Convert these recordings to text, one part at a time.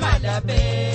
My love.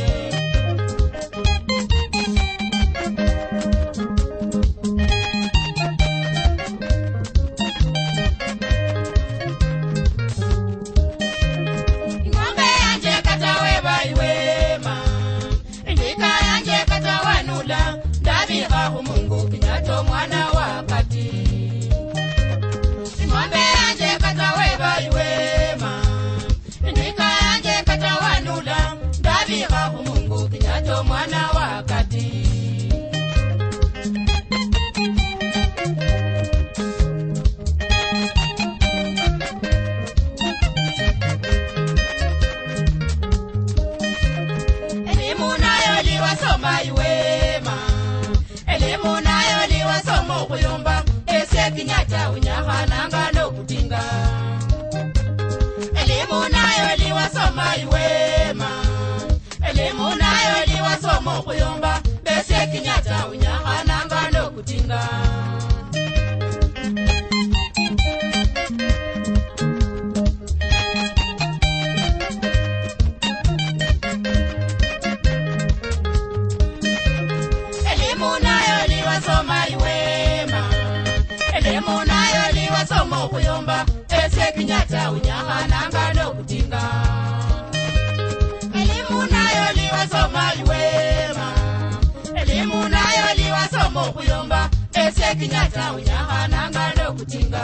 basoma okuyomba esekinyata unyaha namba n'okudinga elimu nayo liwasoma liwema elimu nayo liwasoma okuyomba esekinyata unyaha namba n'okudinga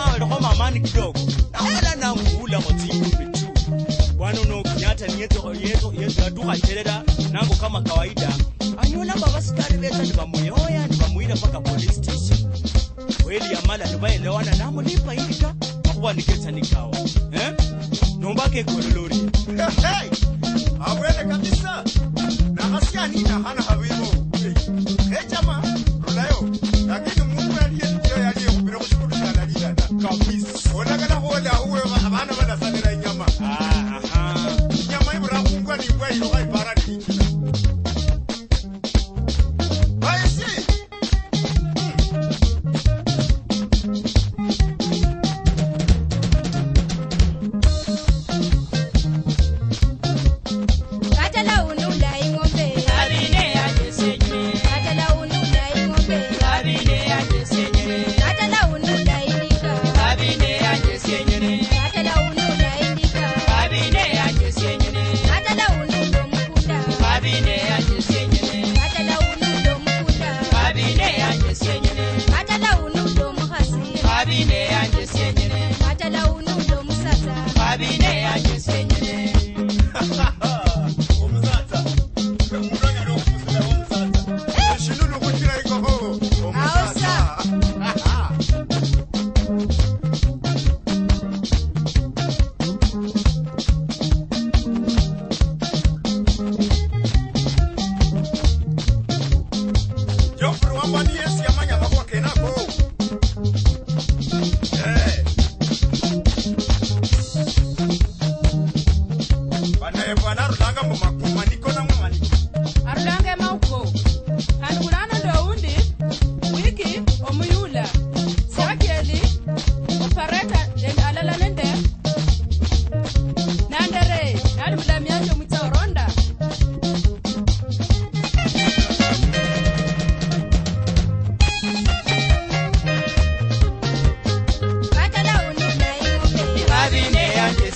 kama walikuwa mamani kidogo na wala na mvula motiku petu bwana unaokinyata ni yeto yeto yeto nango kama kawaida anyona nibamuyoya nibamuira mpaka police station kweli amala nibaelewana namulipa indika akuba niketa nikawa eh? kololori hey, hey! kabisa na hasiani na hana